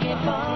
give up.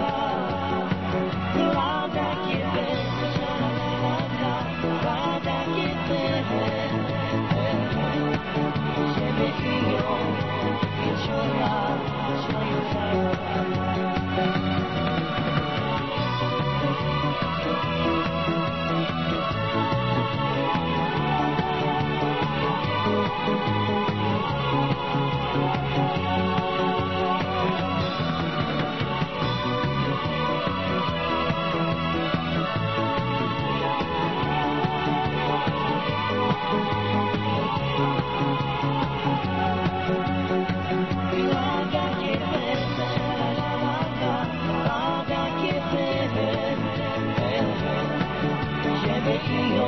de frío,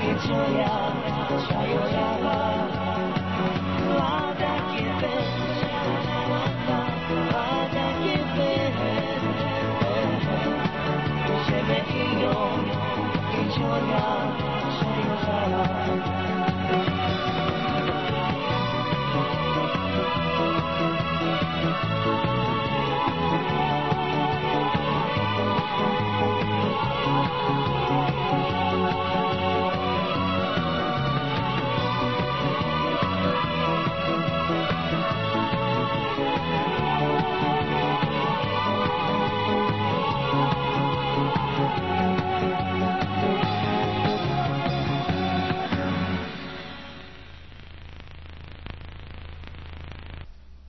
que yo ya, lloraba.